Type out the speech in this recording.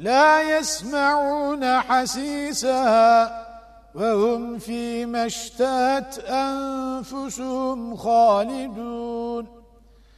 لا يسمعون حسيسها وهم فيما اشتهت أنفسهم خالدون.